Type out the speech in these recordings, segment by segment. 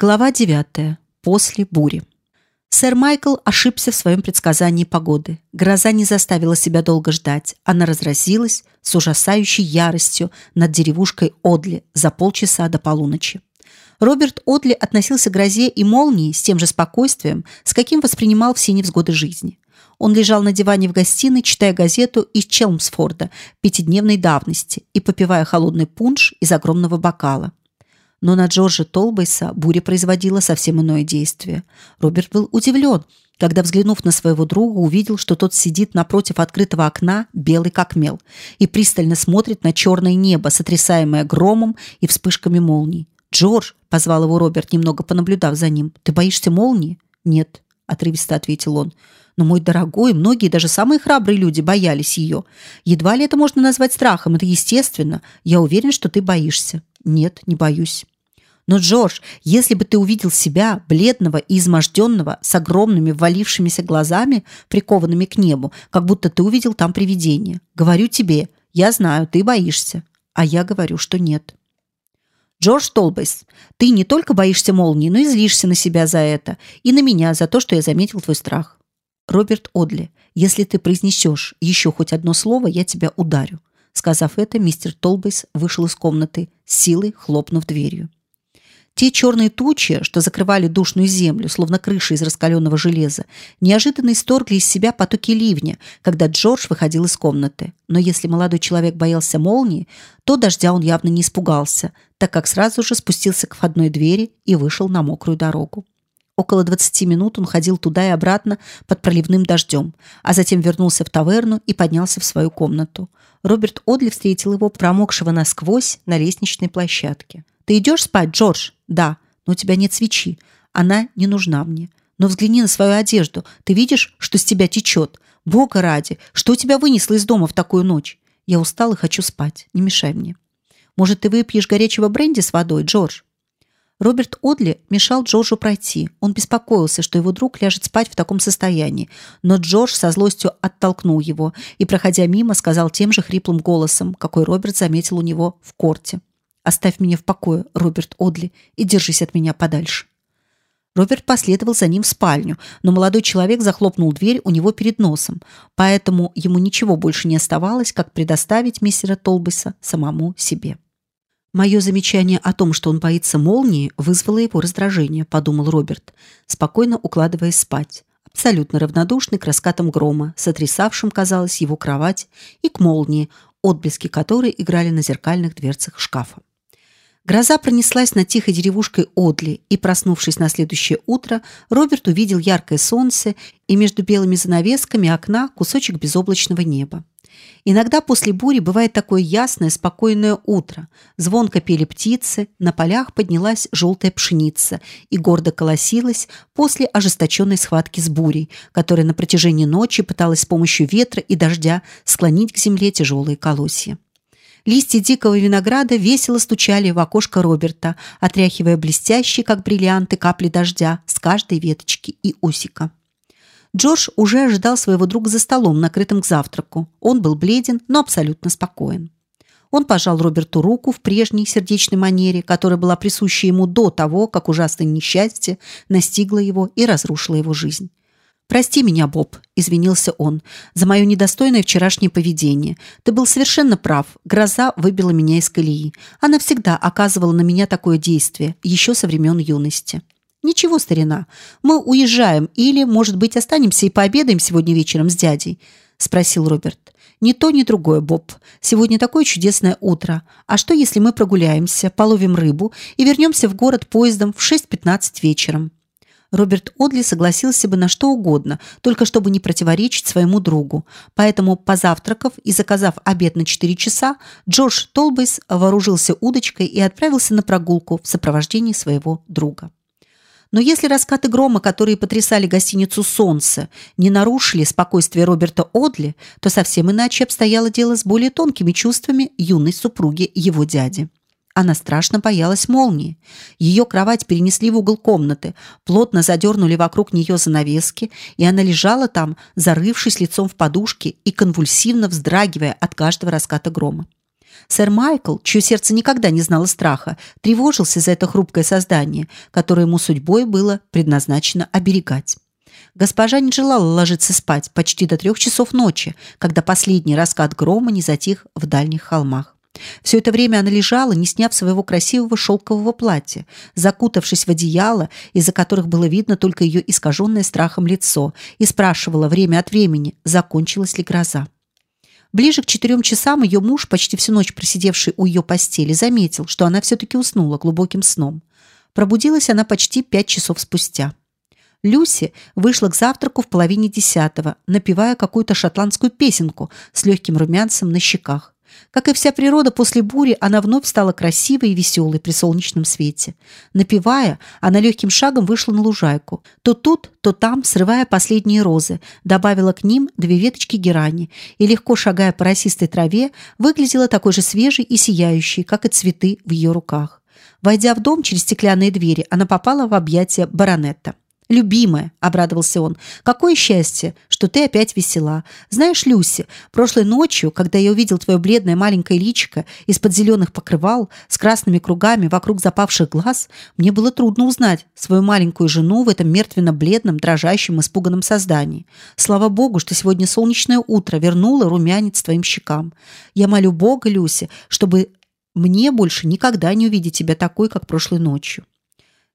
Глава 9. После бури. Сэр Майкл ошибся в своем предсказании погоды. Гроза не заставила себя долго ждать. Она разразилась с ужасающей яростью над деревушкой Одли за полчаса до полуночи. Роберт Одли относился к грозе и молнии с тем же спокойствием, с каким воспринимал все невзгоды жизни. Он лежал на диване в гостиной, читая газету из Челмсфорда пятидневной давности и попивая холодный пунш из огромного бокала. Но на Джорджа Толбейса буря производила совсем иное действие. Роберт был удивлен, когда, взглянув на своего друга, увидел, что тот сидит напротив открытого окна, белый как мел, и пристально смотрит на черное небо, сотрясаемое громом и вспышками молний. «Джордж!» – позвал его Роберт, немного понаблюдав за ним. «Ты боишься молнии?» «Нет», – отрывисто ответил он. «Но, мой дорогой, многие, даже самые храбрые люди боялись ее. Едва ли это можно назвать страхом, это естественно. Я уверен, что ты боишься». «Нет, не боюсь». Но, Джордж, если бы ты увидел себя, бледного и изможденного, с огромными ввалившимися глазами, прикованными к небу, как будто ты увидел там привидение. Говорю тебе, я знаю, ты боишься. А я говорю, что нет. Джордж Толбейс, ты не только боишься молнии, но и злишься на себя за это, и на меня за то, что я заметил твой страх. Роберт Одли, если ты произнесешь еще хоть одно слово, я тебя ударю. Сказав это, мистер Толбейс вышел из комнаты, силой хлопнув дверью. Те черные тучи, что закрывали душную землю, словно крыша из раскаленного железа, неожиданно исторгли из себя потоки ливня, когда Джордж выходил из комнаты. Но если молодой человек боялся молнии, то дождя он явно не испугался, так как сразу же спустился к входной двери и вышел на мокрую дорогу. Около 20 минут он ходил туда и обратно под проливным дождем, а затем вернулся в таверну и поднялся в свою комнату. Роберт Одли встретил его промокшего насквозь на лестничной площадке. Ты идешь спать, Джордж? Да, но у тебя нет свечи. Она не нужна мне. Но взгляни на свою одежду. Ты видишь, что с тебя течет? Бога ради, что тебя вынесло из дома в такую ночь? Я устал и хочу спать. Не мешай мне. Может, ты выпьешь горячего бренди с водой, Джордж? Роберт Одли мешал Джорджу пройти. Он беспокоился, что его друг ляжет спать в таком состоянии, но Джордж со злостью оттолкнул его и, проходя мимо, сказал тем же хриплым голосом, какой Роберт заметил у него в корте: Оставь меня в покое, Роберт Одли, и держись от меня подальше. Роберт последовал за ним в спальню, но молодой человек захлопнул дверь у него перед носом, поэтому ему ничего больше не оставалось, как предоставить мистера Толбиса самому себе. Мое замечание о том, что он боится молнии, вызвало его раздражение, подумал Роберт, спокойно укладываясь спать, абсолютно равнодушный к раскатам грома, сотрясавшим, казалось, его кровать, и к молнии, отблески которой играли на зеркальных дверцах шкафа. Гроза пронеслась над тихой деревушкой Одли, и, проснувшись на следующее утро, Роберт увидел яркое солнце и между белыми занавесками окна кусочек безоблачного неба. Иногда после бури бывает такое ясное, спокойное утро. Звонко пели птицы, на полях поднялась желтая пшеница и гордо колосилась после ожесточенной схватки с бурей, которая на протяжении ночи пыталась с помощью ветра и дождя склонить к земле тяжелые колосья. Листья дикого винограда весело стучали в окошко Роберта, отряхивая блестящие, как бриллианты, капли дождя с каждой веточки и усика. Джордж уже ожидал своего друга за столом, накрытым к завтраку. Он был бледен, но абсолютно спокоен. Он пожал Роберту руку в прежней сердечной манере, которая была присуща ему до того, как ужасное несчастье настигло его и разрушило его жизнь. Прости меня, Боб, извинился он, за мое недостойное вчерашнее поведение. Ты был совершенно прав. Гроза выбила меня из колеи. Она всегда оказывала на меня такое действие, еще со времен юности. Ничего, старина, мы уезжаем или, может быть, останемся и пообедаем сегодня вечером с дядей, спросил Роберт. Ни то, ни другое, Боб. Сегодня такое чудесное утро. А что, если мы прогуляемся, половим рыбу и вернемся в город поездом в 6:15 вечером? Роберт Одли согласился бы на что угодно, только чтобы не противоречить своему другу. Поэтому, позавтракав и заказав обед на 4 часа, Джордж Толбейс вооружился удочкой и отправился на прогулку в сопровождении своего друга. Но если раскаты грома, которые потрясали гостиницу Солнце, не нарушили спокойствие Роберта Одли, то совсем иначе обстояло дело с более тонкими чувствами юной супруги его дяди. Она страшно боялась молнии. Ее кровать перенесли в угол комнаты, плотно задернули вокруг нее занавески, и она лежала там, зарывшись лицом в подушки и конвульсивно вздрагивая от каждого раската грома. Сэр Майкл, чье сердце никогда не знало страха, тревожился за это хрупкое создание, которое ему судьбой было предназначено оберегать. Госпожа не желала ложиться спать почти до трех часов ночи, когда последний раскат грома не затих в дальних холмах. Все это время она лежала, не сняв своего красивого шелкового платья, закутавшись в одеяло, из-за которых было видно только ее искаженное страхом лицо, и спрашивала время от времени, закончилась ли гроза. Ближе к четырем часам ее муж, почти всю ночь просидевший у ее постели, заметил, что она все-таки уснула глубоким сном. Пробудилась она почти пять часов спустя. Люси вышла к завтраку в половине десятого, напевая какую-то шотландскую песенку с легким румянцем на щеках. Как и вся природа после бури, она вновь стала красивой и веселой при солнечном свете. Напевая, она легким шагом вышла на лужайку. То тут, то там, срывая последние розы, добавила к ним две веточки герани и, легко шагая по росистой траве, выглядела такой же свежей и сияющей, как и цветы в ее руках. Войдя в дом через стеклянные двери, она попала в объятия баронета. «Любимая», — обрадовался он, — «какое счастье, что ты опять весела. Знаешь, Люси, прошлой ночью, когда я увидел твое бледное маленькое личико из-под зеленых покрывал с красными кругами вокруг запавших глаз, мне было трудно узнать свою маленькую жену в этом мертвенно-бледном, дрожащем, испуганном создании. Слава Богу, что сегодня солнечное утро вернуло румянец твоим щекам. Я молю Бога, Люси, чтобы мне больше никогда не увидеть тебя такой, как прошлой ночью».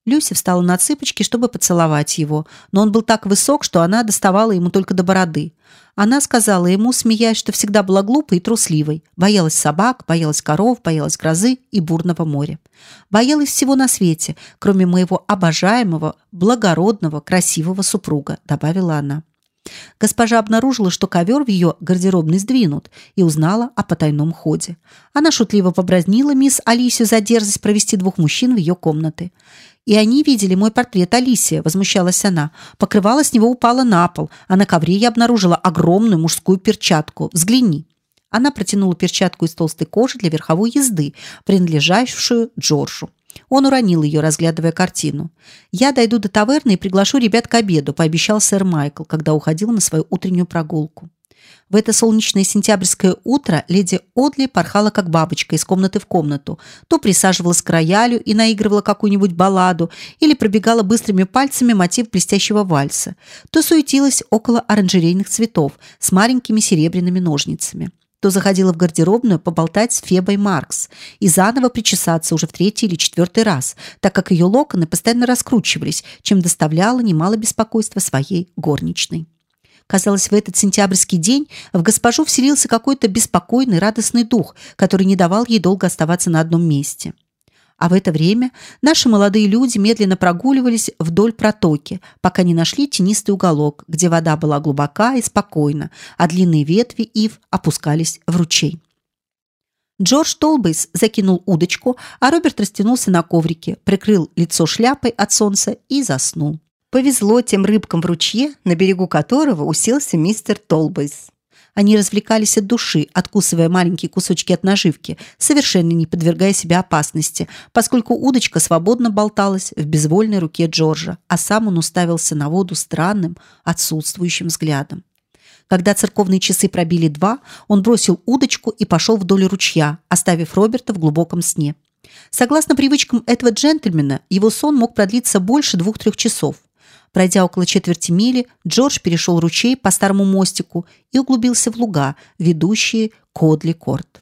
Люси встала на цыпочки, чтобы поцеловать его, но он был так высок, что она доставала ему только до бороды. Она сказала ему, смеясь, что всегда была глупой и трусливой, боялась собак, боялась коров, боялась грозы и бурного моря. Боялась всего на свете, кроме моего обожаемого, благородного, красивого супруга, добавила она. Госпожа обнаружила, что ковер в ее гардеробной сдвинут, и узнала о потайном ходе. Она шутливо побразнила мисс Алисию за дерзость провести двух мужчин в ее комнаты. И они видели мой портрет Алисия, возмущалась она. Покрывало с него упало на пол, а на ковре я обнаружила огромную мужскую перчатку. Взгляни. Она протянула перчатку из толстой кожи для верховой езды, принадлежавшую Джорджу. Он уронил ее, разглядывая картину. «Я дойду до таверны и приглашу ребят к обеду», – пообещал сэр Майкл, когда уходил на свою утреннюю прогулку. В это солнечное сентябрьское утро леди Одли порхала как бабочка из комнаты в комнату, то присаживалась к роялю и наигрывала какую-нибудь балладу или пробегала быстрыми пальцами мотив блестящего вальса, то суетилась около оранжерейных цветов с маленькими серебряными ножницами то заходила в гардеробную поболтать с Фебой Маркс и заново причесаться уже в третий или четвертый раз, так как ее локоны постоянно раскручивались, чем доставляло немало беспокойства своей горничной. Казалось, в этот сентябрьский день в госпожу вселился какой-то беспокойный, радостный дух, который не давал ей долго оставаться на одном месте. А в это время наши молодые люди медленно прогуливались вдоль протоки, пока не нашли тенистый уголок, где вода была глубока и спокойна, а длинные ветви ив опускались в ручей. Джордж Толбейс закинул удочку, а Роберт растянулся на коврике, прикрыл лицо шляпой от солнца и заснул. Повезло тем рыбкам в ручье, на берегу которого уселся мистер Толбейс. Они развлекались от души, откусывая маленькие кусочки от наживки, совершенно не подвергая себя опасности, поскольку удочка свободно болталась в безвольной руке Джорджа, а сам он уставился на воду странным, отсутствующим взглядом. Когда церковные часы пробили два, он бросил удочку и пошел вдоль ручья, оставив Роберта в глубоком сне. Согласно привычкам этого джентльмена, его сон мог продлиться больше двух-трех часов. Пройдя около четверти мили, Джордж перешел ручей по старому мостику и углубился в луга, ведущие к Одли-Корт.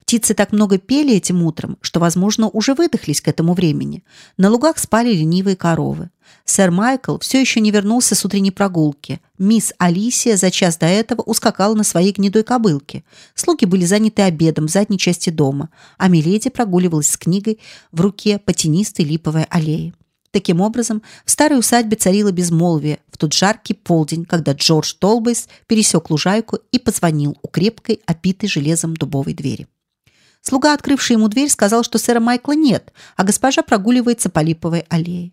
Птицы так много пели этим утром, что, возможно, уже выдохлись к этому времени. На лугах спали ленивые коровы. Сэр Майкл все еще не вернулся с утренней прогулки. Мисс Алисия за час до этого ускакала на своей гнедой кобылке. Слуги были заняты обедом в задней части дома, а Миледи прогуливалась с книгой в руке по тенистой липовой аллее. Таким образом, в старой усадьбе царило безмолвие в тот жаркий полдень, когда Джордж Толбейс пересек лужайку и позвонил у крепкой, опитой железом дубовой двери. Слуга, открывший ему дверь, сказал, что сэра Майкла нет, а госпожа прогуливается по липовой аллее.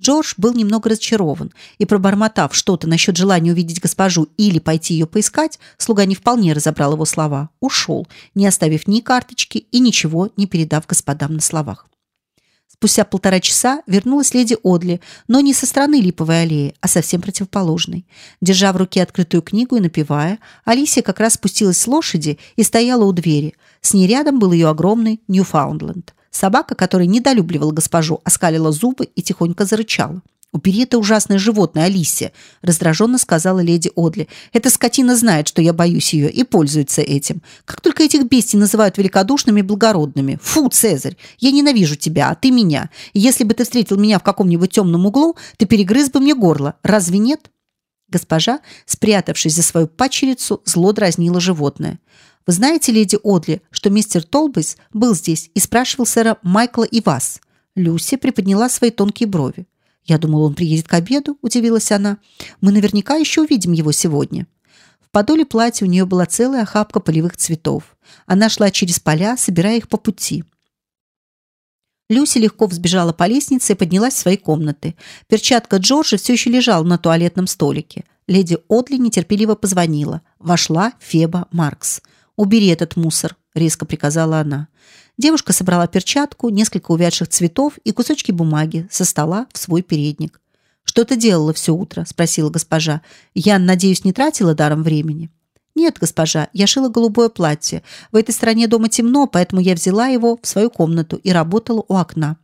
Джордж был немного разочарован и, пробормотав что-то насчет желания увидеть госпожу или пойти ее поискать, слуга не вполне разобрал его слова, ушел, не оставив ни карточки и ничего не передав господам на словах. Спустя полтора часа вернулась леди Одли, но не со стороны Липовой аллеи, а совсем противоположной. Держа в руке открытую книгу и напевая, Алисия как раз спустилась с лошади и стояла у двери. С ней рядом был ее огромный Ньюфаундленд. Собака, которая недолюбливала госпожу, оскалила зубы и тихонько зарычала. «Убери это ужасное животное, Алисия», – раздраженно сказала леди Одли. «Эта скотина знает, что я боюсь ее, и пользуется этим. Как только этих бестий называют великодушными и благородными. Фу, Цезарь, я ненавижу тебя, а ты меня. И если бы ты встретил меня в каком-нибудь темном углу, ты перегрыз бы мне горло. Разве нет?» Госпожа, спрятавшись за свою падчерицу, зло дразнила животное. «Вы знаете, леди Одли, что мистер Толбейс был здесь и спрашивал сэра Майкла и вас?» Люси приподняла свои тонкие брови. Я думала, он приедет к обеду, удивилась она. Мы наверняка еще увидим его сегодня. В подоле платья у нее была целая охапка полевых цветов. Она шла через поля, собирая их по пути. Люси легко взбежала по лестнице и поднялась в свои комнаты. Перчатка Джорджа все еще лежала на туалетном столике. Леди Одли нетерпеливо позвонила. Вошла Феба Маркс. «Убери этот мусор», – резко приказала она. Девушка собрала перчатку, несколько увядших цветов и кусочки бумаги со стола в свой передник. «Что ты делала все утро?» – спросила госпожа. «Я, надеюсь, не тратила даром времени?» «Нет, госпожа, я шила голубое платье. В этой стороне дома темно, поэтому я взяла его в свою комнату и работала у окна».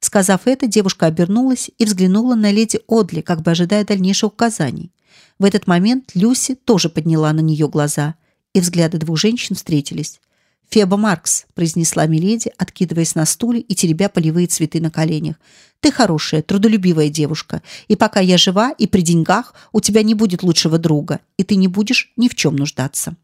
Сказав это, девушка обернулась и взглянула на леди Одли, как бы ожидая дальнейших указаний. В этот момент Люси тоже подняла на нее глаза, и взгляды двух женщин встретились. Феба Маркс, произнесла Миледи, откидываясь на стуле и теребя полевые цветы на коленях. Ты хорошая, трудолюбивая девушка, и пока я жива и при деньгах, у тебя не будет лучшего друга, и ты не будешь ни в чем нуждаться.